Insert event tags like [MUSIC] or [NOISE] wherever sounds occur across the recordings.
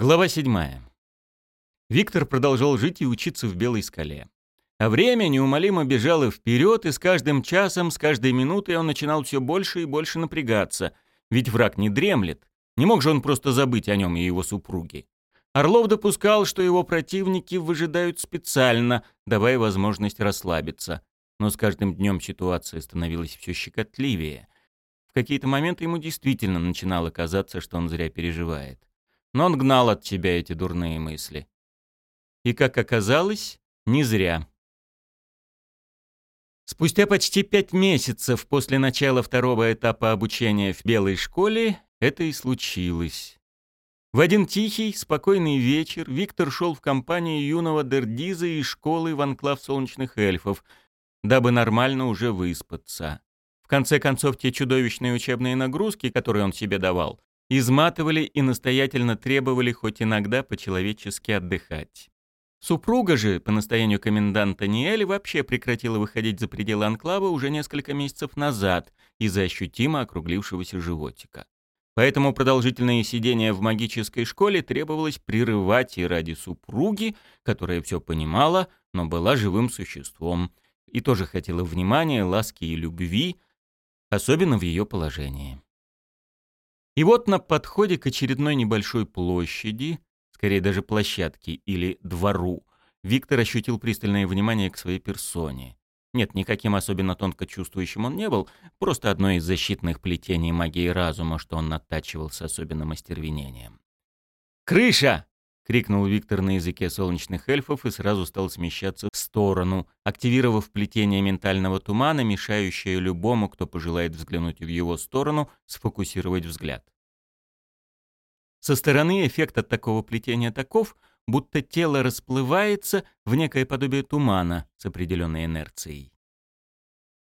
Глава 7. Виктор продолжал жить и учиться в Белой скале. А время неумолимо бежало вперед, и с каждым часом, с каждой минутой он начинал все больше и больше напрягаться. Ведь враг не дремлет. Не мог же он просто забыть о нем и его супруге. Орлов допускал, что его противники выжидают специально, давая возможность расслабиться. Но с каждым днем ситуация становилась все щекотливее. В какие-то моменты ему действительно начинало казаться, что он зря переживает но он гнал от тебя эти дурные мысли. И, как оказалось, не зря. Спустя почти пять месяцев после начала второго этапа обучения в Белой школе это и случилось. В один тихий, спокойный вечер Виктор шел в компании юного Дердиза из школы в анклав солнечных эльфов, дабы нормально уже выспаться. В конце концов, те чудовищные учебные нагрузки, которые он себе давал, изматывали и настоятельно требовали хоть иногда по-человечески отдыхать. Супруга же, по настоянию коменданта Ниэль, вообще прекратила выходить за пределы анклава уже несколько месяцев назад из-за ощутимо округлившегося животика. Поэтому продолжительное сидение в магической школе требовалось прерывать и ради супруги, которая все понимала, но была живым существом, и тоже хотела внимания, ласки и любви, особенно в ее положении. И вот на подходе к очередной небольшой площади, скорее даже площадке или двору, Виктор ощутил пристальное внимание к своей персоне. Нет, никаким особенно тонко чувствующим он не был, просто одно из защитных плетений магии разума, что он натачивал с особенным остервенением. «Крыша!» — крикнул Виктор на языке солнечных эльфов и сразу стал смещаться в сторону, активировав плетение ментального тумана, мешающее любому, кто пожелает взглянуть в его сторону, сфокусировать взгляд. Со стороны эффект от такого плетения таков, будто тело расплывается в некое подобие тумана с определенной инерцией.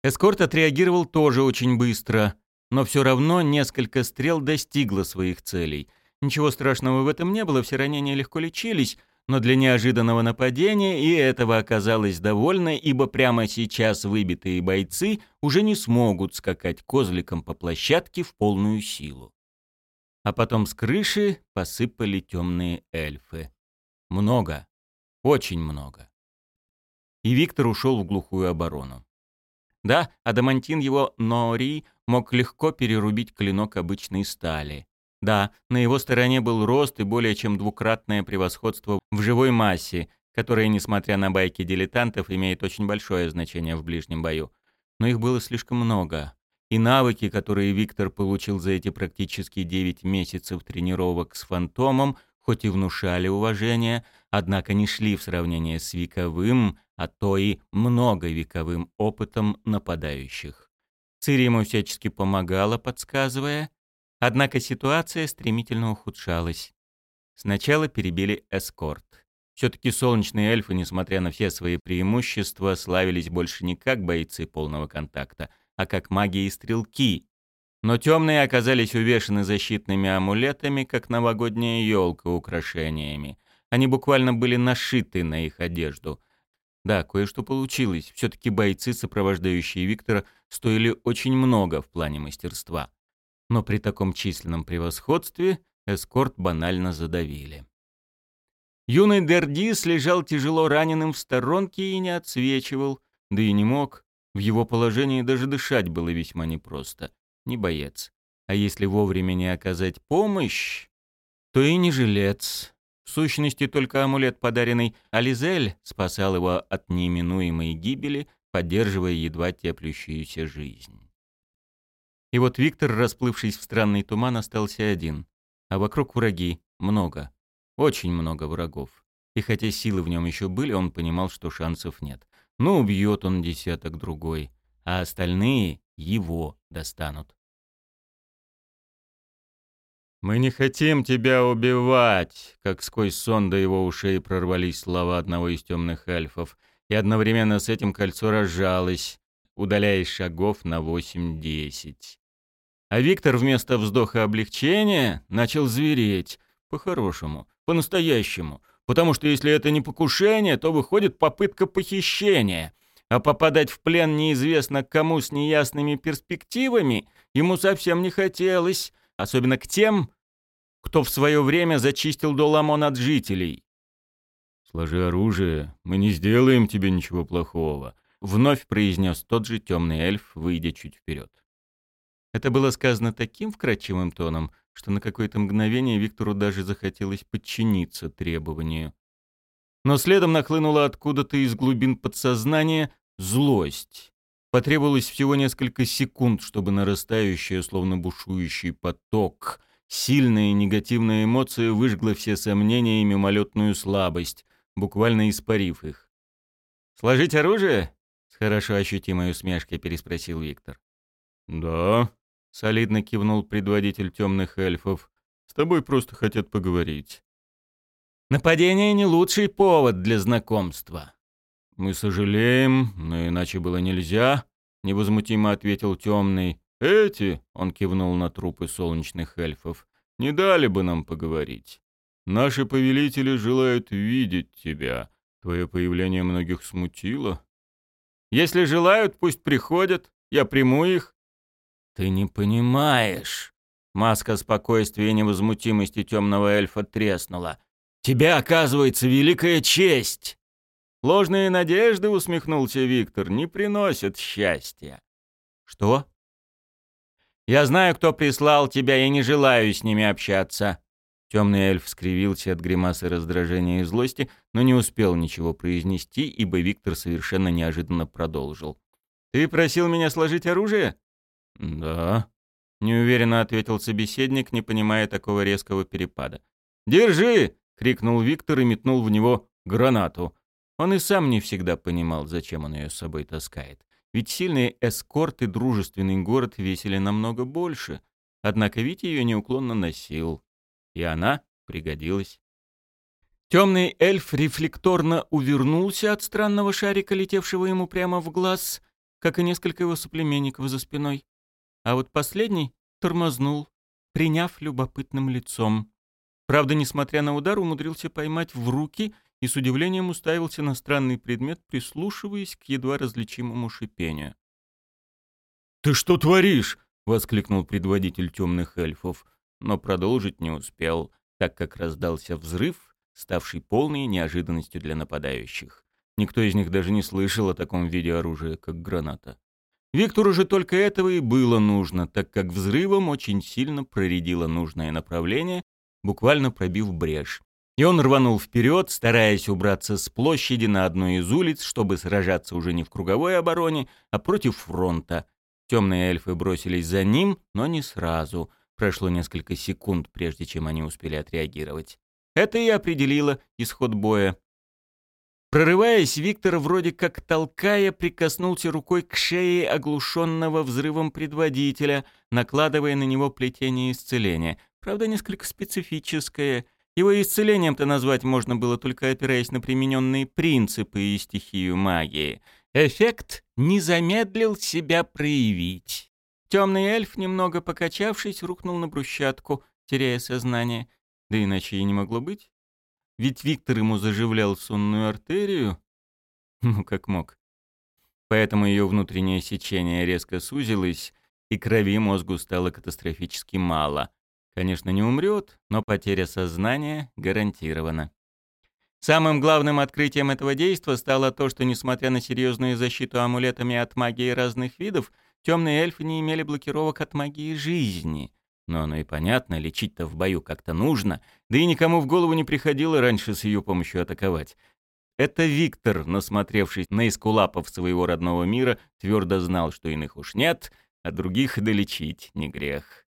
Эскорт отреагировал тоже очень быстро, но все равно несколько стрел достигло своих целей. Ничего страшного в этом не было, все ранения легко лечились, но для неожиданного нападения и этого оказалось довольно, ибо прямо сейчас выбитые бойцы уже не смогут скакать козликом по площадке в полную силу а потом с крыши посыпали темные эльфы. Много, очень много. И Виктор ушел в глухую оборону. Да, адамантин его Нори мог легко перерубить клинок обычной стали. Да, на его стороне был рост и более чем двукратное превосходство в живой массе, которое, несмотря на байки дилетантов, имеет очень большое значение в ближнем бою. Но их было слишком много и навыки, которые Виктор получил за эти практически 9 месяцев тренировок с фантомом, хоть и внушали уважение, однако не шли в сравнение с вековым, а то и многовековым опытом нападающих. Цири ему всячески помогала, подсказывая, однако ситуация стремительно ухудшалась. Сначала перебили эскорт. Все-таки солнечные эльфы, несмотря на все свои преимущества, славились больше не как бойцы полного контакта — а как маги и стрелки. Но темные оказались увешаны защитными амулетами, как новогодняя елка украшениями. Они буквально были нашиты на их одежду. Да, кое-что получилось. Все-таки бойцы, сопровождающие Виктора, стоили очень много в плане мастерства. Но при таком численном превосходстве эскорт банально задавили. Юный Дердис лежал тяжело раненым в сторонке и не отсвечивал, да и не мог. В его положении даже дышать было весьма непросто. Не боец. А если вовремя не оказать помощь, то и не жилец. В сущности, только амулет, подаренный Ализель, спасал его от неименуемой гибели, поддерживая едва теплющуюся жизнь. И вот Виктор, расплывшись в странный туман, остался один. А вокруг враги. Много. Очень много врагов. И хотя силы в нем еще были, он понимал, что шансов нет. Ну, убьет он десяток другой, а остальные его достанут. «Мы не хотим тебя убивать!» Как сквозь сон до его ушей прорвались слова одного из темных эльфов, и одновременно с этим кольцо разжалось, удаляясь шагов на восемь-десять. А Виктор вместо вздоха облегчения начал звереть. По-хорошему, по-настоящему потому что если это не покушение, то выходит попытка похищения. А попадать в плен неизвестно кому с неясными перспективами ему совсем не хотелось, особенно к тем, кто в свое время зачистил Доламон от жителей. «Сложи оружие, мы не сделаем тебе ничего плохого», — вновь произнес тот же темный эльф, выйдя чуть вперед. Это было сказано таким вкрадчивым тоном, что на какое-то мгновение Виктору даже захотелось подчиниться требованию. Но следом нахлынула откуда-то из глубин подсознания злость. Потребовалось всего несколько секунд, чтобы нарастающая, словно бушующий поток, сильная негативная эмоция выжгла все сомнения и мимолетную слабость, буквально испарив их. «Сложить оружие?» — с хорошо ощутимой усмешкой переспросил Виктор. «Да», — солидно кивнул предводитель темных эльфов. «С тобой просто хотят поговорить». «Нападение — не лучший повод для знакомства». «Мы сожалеем, но иначе было нельзя», — невозмутимо ответил темный. «Эти», — он кивнул на трупы солнечных эльфов, — «не дали бы нам поговорить. Наши повелители желают видеть тебя. Твое появление многих смутило». «Если желают, пусть приходят. Я приму их. «Ты не понимаешь». Маска спокойствия и невозмутимости темного эльфа треснула. «Тебе оказывается великая честь!» «Ложные надежды», — усмехнулся Виктор, — «не приносят счастья». «Что?» «Я знаю, кто прислал тебя, и не желаю с ними общаться». Темный эльф скривился от гримасы раздражения и злости, но не успел ничего произнести, ибо Виктор совершенно неожиданно продолжил. «Ты просил меня сложить оружие?» «Да», — неуверенно ответил собеседник, не понимая такого резкого перепада. «Держи!» — крикнул Виктор и метнул в него гранату. Он и сам не всегда понимал, зачем он ее с собой таскает. Ведь сильный эскорт и дружественный город весили намного больше. Однако Витя ее неуклонно носил. И она пригодилась. Темный эльф рефлекторно увернулся от странного шарика, летевшего ему прямо в глаз, как и несколько его соплеменников за спиной. А вот последний тормознул, приняв любопытным лицом. Правда, несмотря на удар, умудрился поймать в руки и с удивлением уставился на странный предмет, прислушиваясь к едва различимому шипению. «Ты что творишь?» — воскликнул предводитель темных эльфов, но продолжить не успел, так как раздался взрыв, ставший полной неожиданностью для нападающих. Никто из них даже не слышал о таком виде оружия, как граната. Виктору же только этого и было нужно, так как взрывом очень сильно проредило нужное направление, буквально пробив брешь. И он рванул вперед, стараясь убраться с площади на одной из улиц, чтобы сражаться уже не в круговой обороне, а против фронта. Темные эльфы бросились за ним, но не сразу. Прошло несколько секунд, прежде чем они успели отреагировать. Это и определило исход боя. Прорываясь, Виктор, вроде как толкая, прикоснулся рукой к шее оглушенного взрывом предводителя, накладывая на него плетение исцеления. Правда, несколько специфическое. Его исцелением-то назвать можно было только опираясь на примененные принципы и стихию магии. Эффект не замедлил себя проявить. Темный эльф, немного покачавшись, рухнул на брусчатку, теряя сознание. Да иначе и не могло быть. Ведь Виктор ему заживлял сонную артерию. Ну, как мог. Поэтому ее внутреннее сечение резко сузилось, и крови мозгу стало катастрофически мало. Конечно, не умрет, но потеря сознания гарантирована. Самым главным открытием этого действа стало то, что, несмотря на серьезную защиту амулетами от магии разных видов, темные эльфы не имели блокировок от магии жизни. Но оно и понятно, лечить-то в бою как-то нужно, да и никому в голову не приходило раньше с ее помощью атаковать. Это Виктор, насмотревшись на искулапов своего родного мира, твердо знал, что иных уж нет, а других долечить не грех.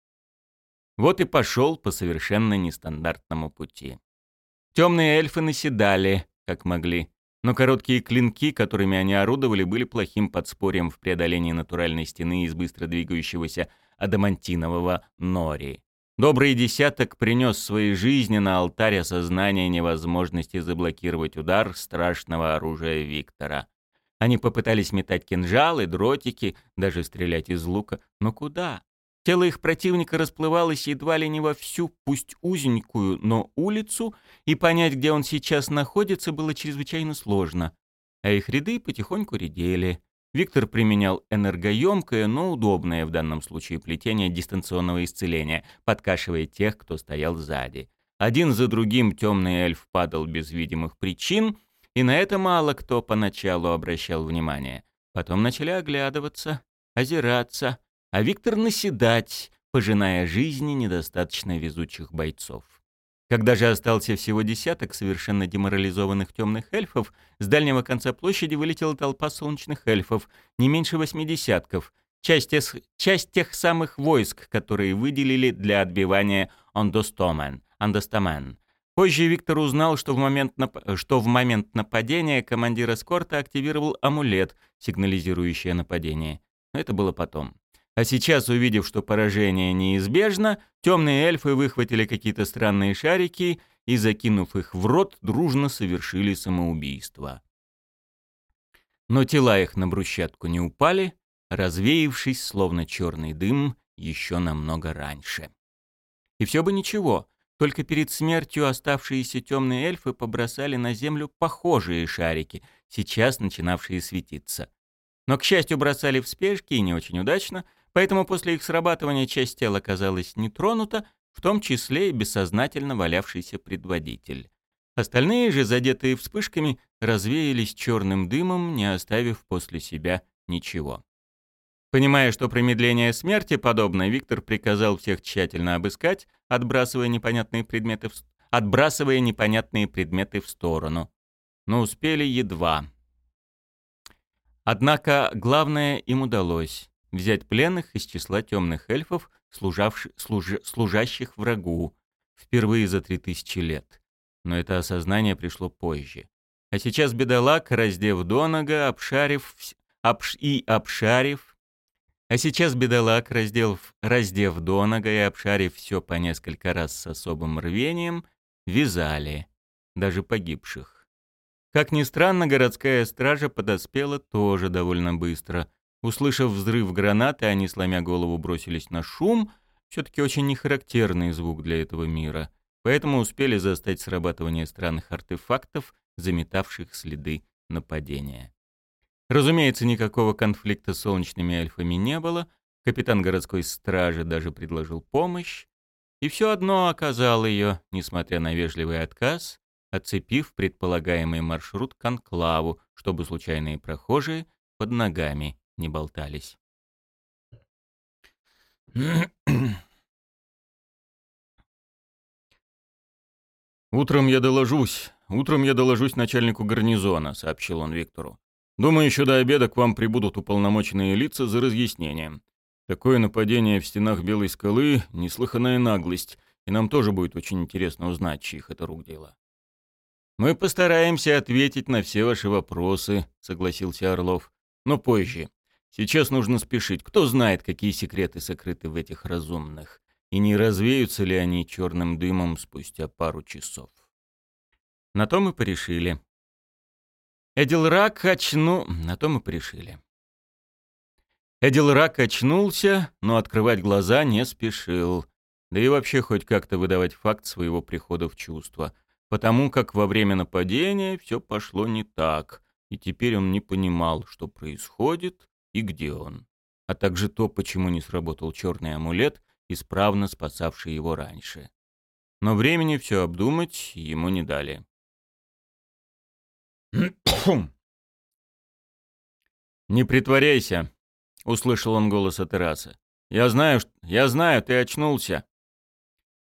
Вот и пошел по совершенно нестандартному пути. Темные эльфы наседали, как могли, но короткие клинки, которыми они орудовали, были плохим подспорьем в преодолении натуральной стены из быстро двигающегося адамантинового нори. Добрый десяток принес свои жизни на алтарь осознания невозможности заблокировать удар страшного оружия Виктора. Они попытались метать кинжалы, дротики, даже стрелять из лука. Но куда? Тело их противника расплывалось едва ли не во всю, пусть узенькую, но улицу, и понять, где он сейчас находится, было чрезвычайно сложно. А их ряды потихоньку редели. Виктор применял энергоемкое, но удобное в данном случае плетение дистанционного исцеления, подкашивая тех, кто стоял сзади. Один за другим темный эльф падал без видимых причин, и на это мало кто поначалу обращал внимание. Потом начали оглядываться, озираться, а Виктор наседать, пожиная жизни недостаточно везучих бойцов. Когда же остался всего десяток совершенно деморализованных темных эльфов, с дальнего конца площади вылетела толпа солнечных эльфов, не меньше восьмидесятков, часть, эс, часть тех самых войск, которые выделили для отбивания Ондостомен, Андостамен. Позже Виктор узнал, что в, момент нап- что в момент нападения командир эскорта активировал амулет, сигнализирующий нападение. Но это было потом. А сейчас, увидев, что поражение неизбежно, темные эльфы выхватили какие-то странные шарики и, закинув их в рот, дружно совершили самоубийство. Но тела их на брусчатку не упали, развеявшись, словно черный дым, еще намного раньше. И все бы ничего, только перед смертью оставшиеся темные эльфы побросали на землю похожие шарики, сейчас начинавшие светиться. Но, к счастью, бросали в спешке и не очень удачно, Поэтому после их срабатывания часть тела оказалась не тронута, в том числе и бессознательно валявшийся предводитель. Остальные же, задетые вспышками, развеялись черным дымом, не оставив после себя ничего. Понимая, что промедление смерти подобное, Виктор приказал всех тщательно обыскать, отбрасывая непонятные предметы в, отбрасывая непонятные предметы в сторону. Но успели едва. Однако главное им удалось взять пленных из числа темных эльфов, служавших, служ, служащих врагу, впервые за три тысячи лет. Но это осознание пришло позже. А сейчас бедолаг, раздев донога, обшарив обш, и обшарив, а сейчас бедолаг, раздев, раздев донога и обшарив все по несколько раз с особым рвением, вязали, даже погибших. Как ни странно, городская стража подоспела тоже довольно быстро, Услышав взрыв гранаты, они, сломя голову, бросились на шум. Все-таки очень нехарактерный звук для этого мира. Поэтому успели застать срабатывание странных артефактов, заметавших следы нападения. Разумеется, никакого конфликта с солнечными эльфами не было. Капитан городской стражи даже предложил помощь. И все одно оказал ее, несмотря на вежливый отказ, отцепив предполагаемый маршрут к анклаву, чтобы случайные прохожие под ногами не болтались. [CLEARS THROAT] «Утром я доложусь. Утром я доложусь начальнику гарнизона», — сообщил он Виктору. «Думаю, еще до обеда к вам прибудут уполномоченные лица за разъяснением. Такое нападение в стенах Белой скалы — неслыханная наглость, и нам тоже будет очень интересно узнать, чьих это рук дело». «Мы постараемся ответить на все ваши вопросы», — согласился Орлов. «Но позже. Сейчас нужно спешить. Кто знает, какие секреты сокрыты в этих разумных, и не развеются ли они черным дымом спустя пару часов. На то мы порешили. Эдилрак очну... На то мы порешили. Эдилрак очнулся, но открывать глаза не спешил. Да и вообще хоть как-то выдавать факт своего прихода в чувство. Потому как во время нападения все пошло не так, и теперь он не понимал, что происходит, и где он, а также то, почему не сработал черный амулет, исправно спасавший его раньше. Но времени все обдумать ему не дали. [COUGHS] «Не притворяйся», — услышал он голос от террасы. «Я знаю, я знаю, ты очнулся».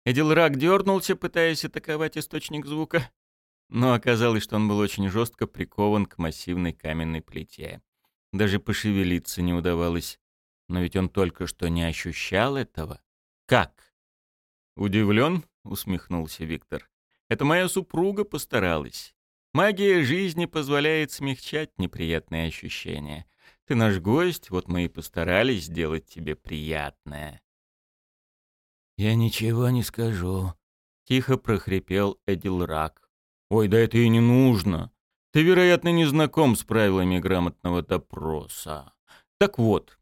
Эдилрак дернулся, пытаясь атаковать источник звука, но оказалось, что он был очень жестко прикован к массивной каменной плите. Даже пошевелиться не удавалось. Но ведь он только что не ощущал этого. Как? Удивлен? усмехнулся Виктор. Это моя супруга постаралась. Магия жизни позволяет смягчать неприятные ощущения. Ты наш гость, вот мы и постарались сделать тебе приятное. Я ничего не скажу, тихо прохрипел Эдилрак. Ой, да это и не нужно. Ты, вероятно, не знаком с правилами грамотного допроса. Так вот,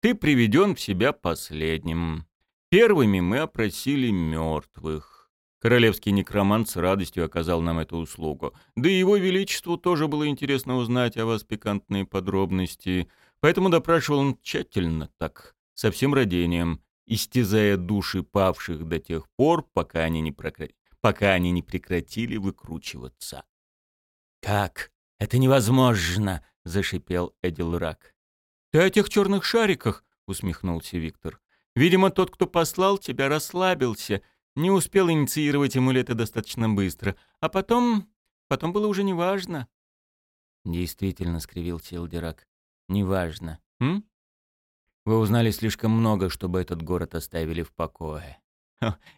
ты приведен в себя последним. Первыми мы опросили мертвых. Королевский некромант с радостью оказал нам эту услугу. Да и его величеству тоже было интересно узнать о вас пикантные подробности. Поэтому допрашивал он тщательно, так, со всем родением, истязая души павших до тех пор, пока они не, прокра... пока они не прекратили выкручиваться. «Как? Это невозможно!» — зашипел Эдилрак. «Ты о тех черных шариках?» — усмехнулся Виктор. «Видимо, тот, кто послал тебя, расслабился, не успел инициировать амулеты достаточно быстро, а потом... потом было уже неважно». Действительно, скривился Элдирак. Неважно. М? Вы узнали слишком много, чтобы этот город оставили в покое.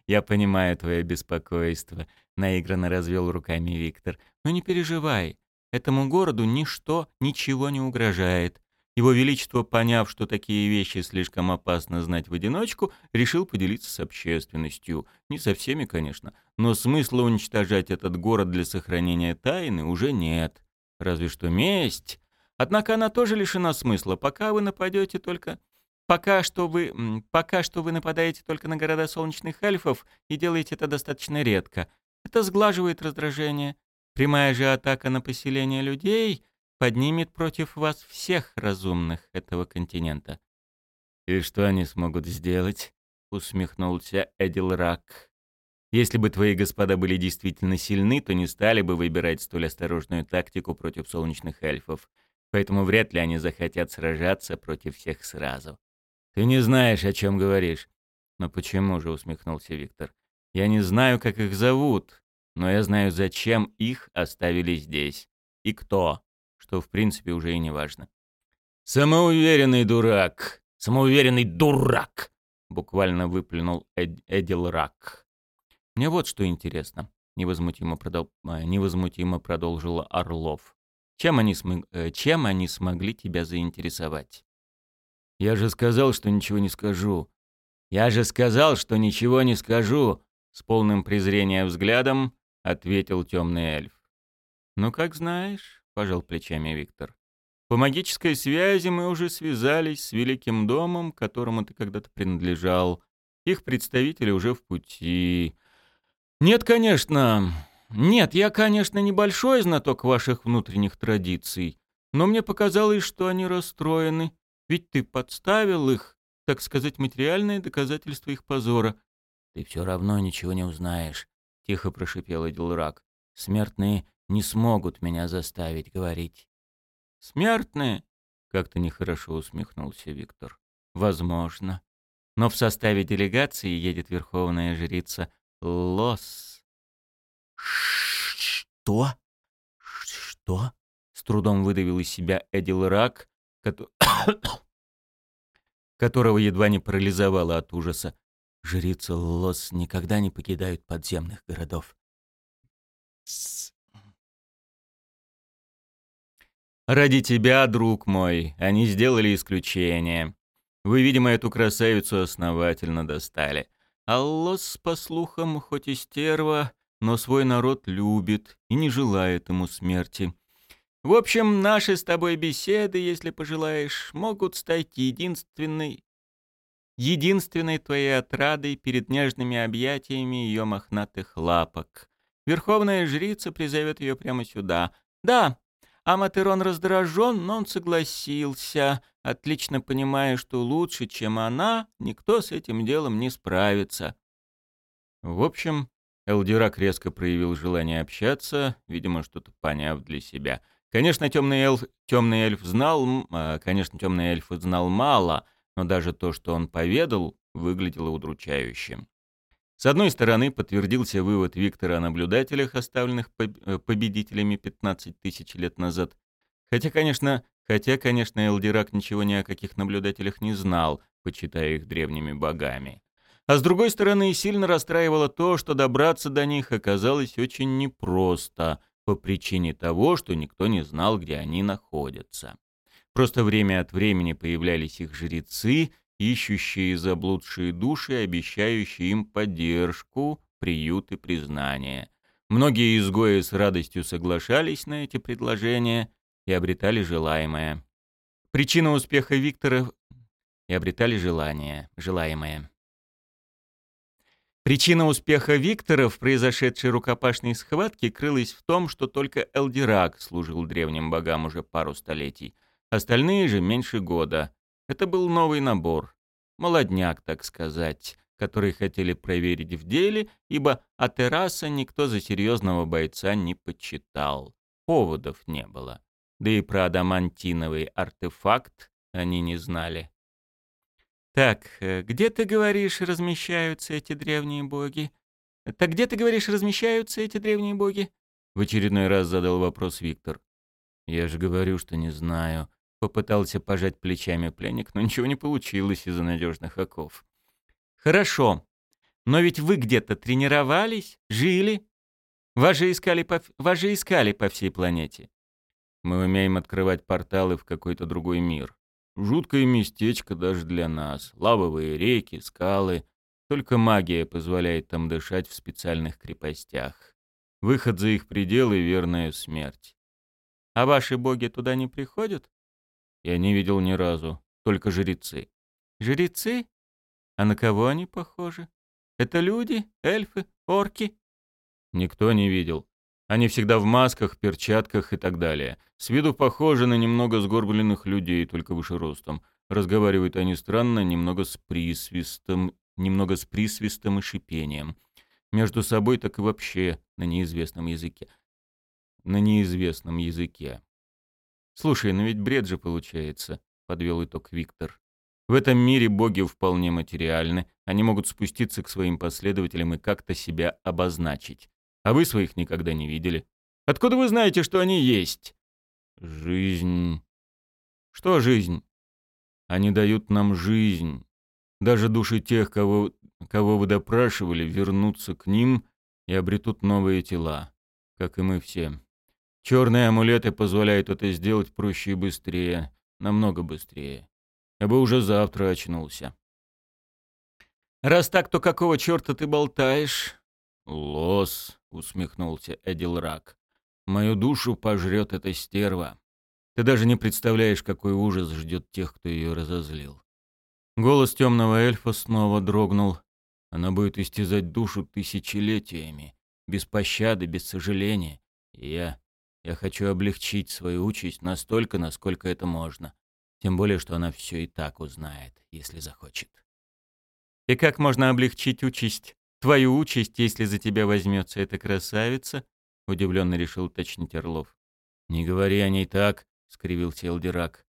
«Я понимаю твое беспокойство», — наигранно развел руками Виктор. «Но не переживай. Этому городу ничто, ничего не угрожает. Его Величество, поняв, что такие вещи слишком опасно знать в одиночку, решил поделиться с общественностью. Не со всеми, конечно, но смысла уничтожать этот город для сохранения тайны уже нет. Разве что месть. Однако она тоже лишена смысла, пока вы нападете только... Пока что вы... Пока что вы нападаете только на города солнечных эльфов и делаете это достаточно редко. Это сглаживает раздражение. Прямая же атака на поселение людей поднимет против вас всех разумных этого континента. «И что они смогут сделать?» — усмехнулся Эдилрак. «Если бы твои господа были действительно сильны, то не стали бы выбирать столь осторожную тактику против солнечных эльфов, поэтому вряд ли они захотят сражаться против всех сразу». «Ты не знаешь, о чем говоришь». «Но почему же?» — усмехнулся Виктор. «Я не знаю, как их зовут, но я знаю, зачем их оставили здесь. И кто что в принципе уже и не важно. «Самоуверенный дурак! Самоуверенный дурак!» — буквально выплюнул Эд Эдил Рак. «Мне вот что интересно», — невозмутимо, продол... А, невозмутимо продолжил Орлов. «Чем они, см... Э, чем они смогли тебя заинтересовать?» «Я же сказал, что ничего не скажу. Я же сказал, что ничего не скажу!» С полным презрением взглядом ответил темный эльф. «Ну, как знаешь». — пожал плечами Виктор. «По магической связи мы уже связались с Великим домом, которому ты когда-то принадлежал. Их представители уже в пути. Нет, конечно... Нет, я, конечно, небольшой знаток ваших внутренних традиций, но мне показалось, что они расстроены. Ведь ты подставил их, так сказать, материальное доказательство их позора. «Ты все равно ничего не узнаешь», — тихо прошипел Эдилрак. «Смертные не смогут меня заставить говорить. «Смертные?» — как-то нехорошо усмехнулся Виктор. «Возможно. Но в составе делегации едет верховная жрица Лос». «Что? Что?» — с трудом выдавил из себя Эдил Рак, [COUGHS] которого едва не парализовало от ужаса. Жрица Лос никогда не покидают подземных городов. Ради тебя, друг мой, они сделали исключение. Вы, видимо, эту красавицу основательно достали. Аллос, по слухам, хоть и стерва, но свой народ любит и не желает ему смерти. В общем, наши с тобой беседы, если пожелаешь, могут стать единственной единственной твоей отрадой перед нежными объятиями ее мохнатых лапок. Верховная жрица призовет ее прямо сюда. Да, Аматерон раздражен, но он согласился, отлично понимая, что лучше, чем она, никто с этим делом не справится. В общем, Элдирак резко проявил желание общаться, видимо, что-то поняв для себя. Конечно, темный эльф, темный эльф знал, а, конечно, темный эльф знал мало, но даже то, что он поведал, выглядело удручающим. С одной стороны, подтвердился вывод Виктора о наблюдателях, оставленных э, победителями 15 тысяч лет назад. Хотя, конечно, хотя, конечно, Элдирак ничего ни о каких наблюдателях не знал, почитая их древними богами. А с другой стороны, сильно расстраивало то, что добраться до них оказалось очень непросто, по причине того, что никто не знал, где они находятся. Просто время от времени появлялись их жрецы ищущие заблудшие души, обещающие им поддержку, приют и признание. Многие изгои с радостью соглашались на эти предложения и обретали желаемое. Причина успеха Виктора и обретали желание, желаемое. Причина успеха Виктора в произошедшей рукопашной схватке крылась в том, что только Элдирак служил древним богам уже пару столетий. Остальные же меньше года. Это был новый набор. Молодняк, так сказать, который хотели проверить в деле, ибо Атераса никто за серьезного бойца не почитал. Поводов не было. Да и про адамантиновый артефакт они не знали. «Так, э, где, ты говоришь, размещаются эти древние боги? Так где, ты говоришь, размещаются эти древние боги?» В очередной раз задал вопрос Виктор. «Я же говорю, что не знаю», Попытался пожать плечами пленник, но ничего не получилось из-за надежных оков. «Хорошо. Но ведь вы где-то тренировались, жили. Вас же искали по, вас же искали по всей планете. Мы умеем открывать порталы в какой-то другой мир. Жуткое местечко даже для нас. Лавовые реки, скалы. Только магия позволяет там дышать в специальных крепостях. Выход за их пределы — верная смерть. А ваши боги туда не приходят? Я не видел ни разу, только жрецы. Жрецы? А на кого они похожи? Это люди, эльфы, орки? Никто не видел. Они всегда в масках, перчатках и так далее. С виду похожи на немного сгорбленных людей, только выше ростом. Разговаривают они странно, немного с присвистом, немного с присвистом и шипением. Между собой так и вообще на неизвестном языке. На неизвестном языке. «Слушай, ну ведь бред же получается», — подвел итог Виктор. «В этом мире боги вполне материальны, они могут спуститься к своим последователям и как-то себя обозначить. А вы своих никогда не видели. Откуда вы знаете, что они есть?» «Жизнь...» «Что жизнь?» «Они дают нам жизнь. Даже души тех, кого, кого вы допрашивали, вернутся к ним и обретут новые тела, как и мы все. Черные амулеты позволяют это сделать проще и быстрее, намного быстрее. Я бы уже завтра очнулся. «Раз так, то какого черта ты болтаешь?» «Лос», — усмехнулся Эдилрак. «Мою душу пожрет эта стерва. Ты даже не представляешь, какой ужас ждет тех, кто ее разозлил». Голос темного эльфа снова дрогнул. Она будет истязать душу тысячелетиями, без пощады, без сожаления. И я я хочу облегчить свою участь настолько, насколько это можно. Тем более, что она все и так узнает, если захочет. И как можно облегчить участь? Твою участь, если за тебя возьмется эта красавица? Удивленно решил уточнить Орлов. Не говори о ней так, скривился Элдирак.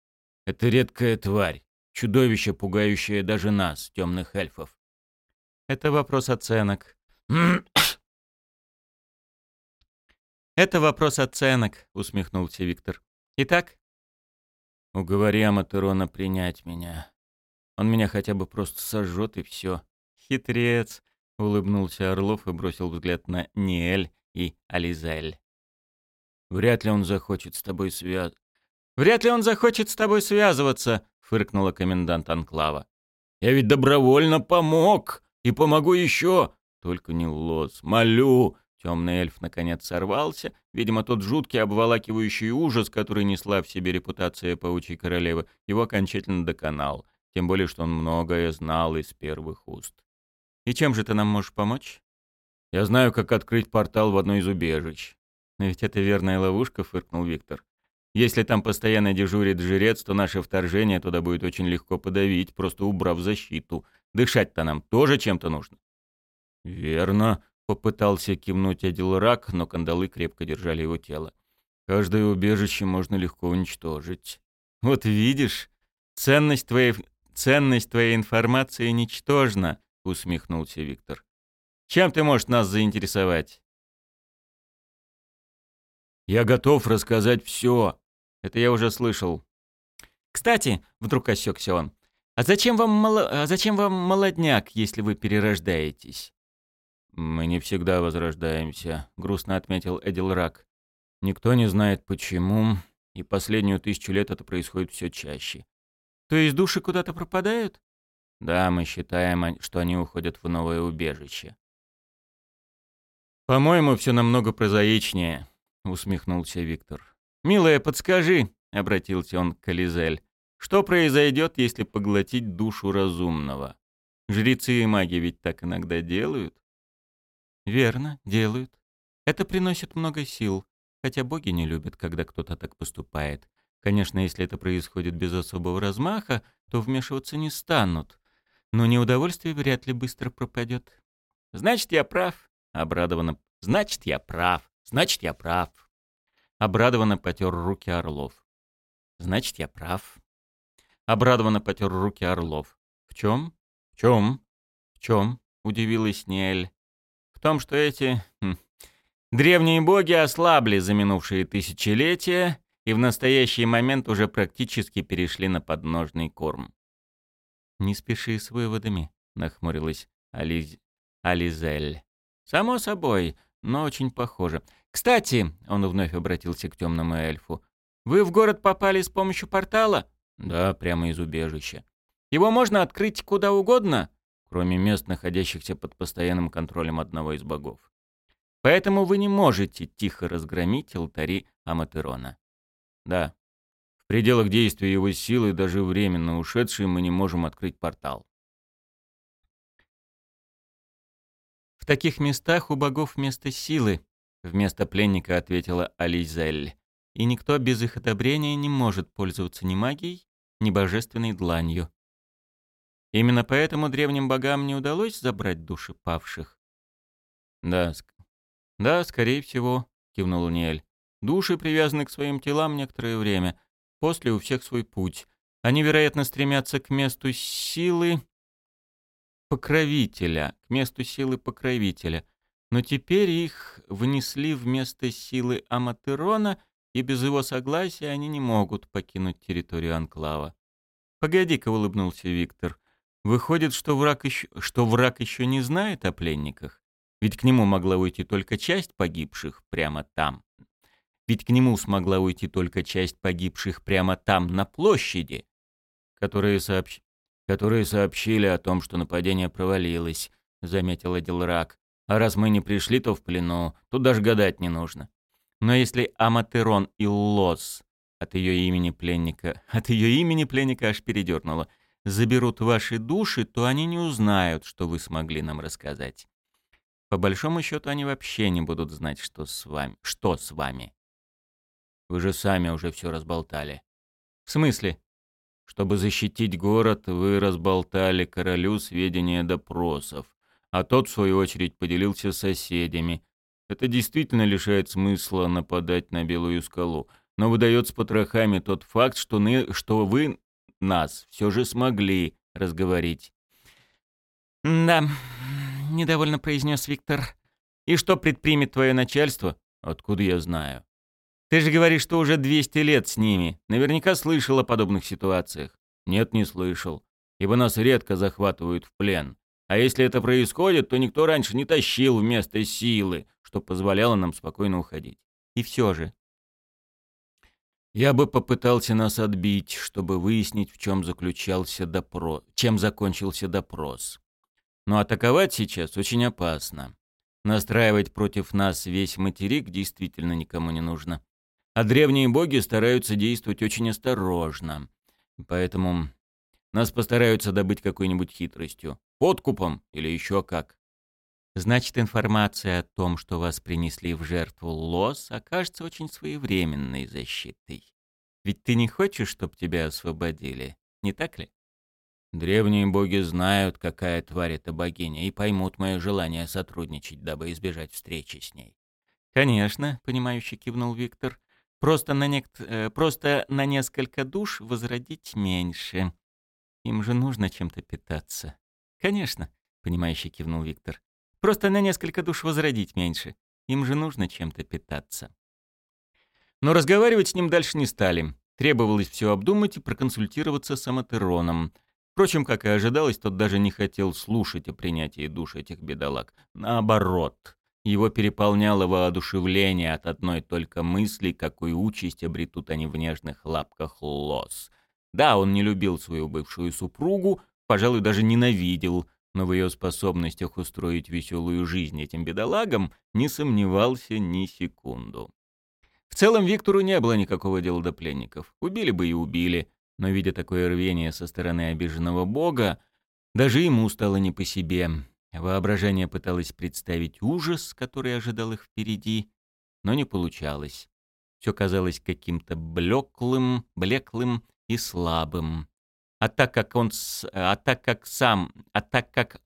Это редкая тварь, чудовище, пугающее даже нас, темных эльфов. Это вопрос оценок. [CLEARS THROAT] «Это вопрос оценок», — усмехнулся Виктор. «Итак?» «Уговори Аматерона принять меня. Он меня хотя бы просто сожжет и все». «Хитрец», — улыбнулся Орлов и бросил взгляд на Ниэль и Ализель. «Вряд ли он захочет с тобой связ...» «Вряд ли он захочет с тобой связываться», — фыркнула комендант Анклава. «Я ведь добровольно помог и помогу еще. Только не лос, молю, Темный эльф наконец сорвался. Видимо, тот жуткий обволакивающий ужас, который несла в себе репутация паучьей королевы, его окончательно доконал. Тем более, что он многое знал из первых уст. «И чем же ты нам можешь помочь?» «Я знаю, как открыть портал в одно из убежищ». «Но ведь это верная ловушка», — фыркнул Виктор. «Если там постоянно дежурит жрец, то наше вторжение туда будет очень легко подавить, просто убрав защиту. Дышать-то нам тоже чем-то нужно». «Верно», Попытался кивнуть Адилрак, но кандалы крепко держали его тело. Каждое убежище можно легко уничтожить. Вот видишь, ценность твоей, ценность твоей информации ничтожна, усмехнулся Виктор. Чем ты можешь нас заинтересовать? Я готов рассказать все. Это я уже слышал. Кстати, вдруг осекся он. А зачем вам, а зачем вам молодняк, если вы перерождаетесь? «Мы не всегда возрождаемся», — грустно отметил Эдилрак. «Никто не знает почему, и последнюю тысячу лет это происходит все чаще». «То есть души куда-то пропадают?» «Да, мы считаем, что они уходят в новое убежище». «По-моему, все намного прозаичнее», — усмехнулся Виктор. «Милая, подскажи», — обратился он к Кализель, «что произойдет, если поглотить душу разумного? Жрецы и маги ведь так иногда делают». Верно, делают. Это приносит много сил, хотя боги не любят, когда кто-то так поступает. Конечно, если это происходит без особого размаха, то вмешиваться не станут. Но неудовольствие вряд ли быстро пропадет. «Значит, я прав», — обрадованно. «Значит, я прав. Значит, я прав». Обрадованно потер руки Орлов. «Значит, я прав». Обрадованно потер руки Орлов. «В чем? В чем? В чем?» — удивилась Ниэль. «В том, что эти... Хм, древние боги ослабли за минувшие тысячелетия и в настоящий момент уже практически перешли на подножный корм». «Не спеши с выводами», — нахмурилась Ализ... Ализель. «Само собой, но очень похоже. Кстати, — он вновь обратился к темному эльфу, — вы в город попали с помощью портала?» «Да, прямо из убежища. Его можно открыть куда угодно?» Кроме мест, находящихся под постоянным контролем одного из богов. Поэтому вы не можете тихо разгромить алтари Аматерона. Да. В пределах действия его силы, даже временно ушедшей, мы не можем открыть портал. В таких местах у богов место силы, вместо пленника ответила Ализель. И никто без их одобрения не может пользоваться ни магией, ни божественной дланью. Именно поэтому древним богам не удалось забрать души павших. Да, ск... да, скорее всего, кивнул Ниэль. Души привязаны к своим телам некоторое время. После у всех свой путь. Они, вероятно, стремятся к месту силы покровителя, к месту силы покровителя. Но теперь их внесли в место силы Аматерона, и без его согласия они не могут покинуть территорию Анклава. «Погоди-ка», — улыбнулся Виктор. «Выходит, что враг, еще, что враг еще не знает о пленниках? Ведь к нему могла уйти только часть погибших прямо там. Ведь к нему смогла уйти только часть погибших прямо там, на площади, которые, сообщ... которые сообщили о том, что нападение провалилось», — заметил Эдилрак. «А раз мы не пришли, то в плену. Тут даже гадать не нужно». Но если Аматерон и Лос от ее имени пленника, [LAUGHS] от ее имени пленника аж передернуло, заберут ваши души, то они не узнают, что вы смогли нам рассказать. По большому счету, они вообще не будут знать, что с вами. Что с вами. Вы же сами уже все разболтали. В смысле? Чтобы защитить город, вы разболтали королю сведения допросов, а тот, в свою очередь, поделился с соседями. Это действительно лишает смысла нападать на Белую скалу, но выдает с потрохами тот факт, что, ны, что вы нас все же смогли разговорить. «Да», — недовольно произнес Виктор. «И что предпримет твое начальство?» «Откуда я знаю?» «Ты же говоришь, что уже 200 лет с ними. Наверняка слышал о подобных ситуациях». «Нет, не слышал. Ибо нас редко захватывают в плен. А если это происходит, то никто раньше не тащил вместо силы, что позволяло нам спокойно уходить. И все же, я бы попытался нас отбить, чтобы выяснить, в чем заключался допрос, чем закончился допрос. Но атаковать сейчас очень опасно. Настраивать против нас весь материк действительно никому не нужно. А древние боги стараются действовать очень осторожно. Поэтому нас постараются добыть какой-нибудь хитростью. Подкупом или еще как. Значит, информация о том, что вас принесли в жертву лос, окажется очень своевременной защитой. Ведь ты не хочешь, чтобы тебя освободили, не так ли? Древние боги знают, какая тварь эта богиня, и поймут мое желание сотрудничать, дабы избежать встречи с ней. Конечно, понимающе кивнул Виктор. Просто на, нек... Э, просто на несколько душ возродить меньше. Им же нужно чем-то питаться. Конечно, понимающе кивнул Виктор. Просто на несколько душ возродить меньше. Им же нужно чем-то питаться. Но разговаривать с ним дальше не стали. Требовалось все обдумать и проконсультироваться с Аматероном. Впрочем, как и ожидалось, тот даже не хотел слушать о принятии душ этих бедолаг. Наоборот, его переполняло воодушевление от одной только мысли, какую участь обретут они в нежных лапках лос. Да, он не любил свою бывшую супругу, пожалуй, даже ненавидел — но в ее способностях устроить веселую жизнь этим бедолагам не сомневался ни секунду. В целом Виктору не было никакого дела до пленников. Убили бы и убили, но, видя такое рвение со стороны обиженного бога, даже ему стало не по себе. Воображение пыталось представить ужас, который ожидал их впереди, но не получалось. Все казалось каким-то блеклым, блеклым и слабым. А так как он, а так как сам, а так как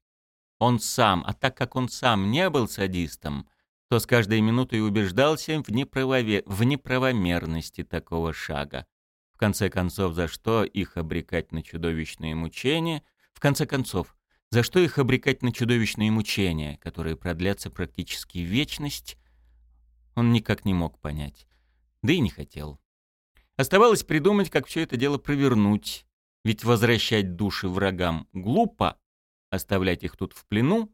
он сам, а так как он сам не был садистом, то с каждой минутой убеждался в, неправове... в неправомерности такого шага. В конце концов, за что их обрекать на чудовищные мучения? В конце концов, за что их обрекать на чудовищные мучения, которые продлятся практически вечность? Он никак не мог понять. Да и не хотел. Оставалось придумать, как все это дело провернуть. Ведь возвращать души врагам глупо, оставлять их тут в плену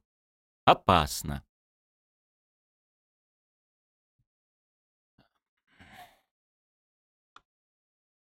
опасно.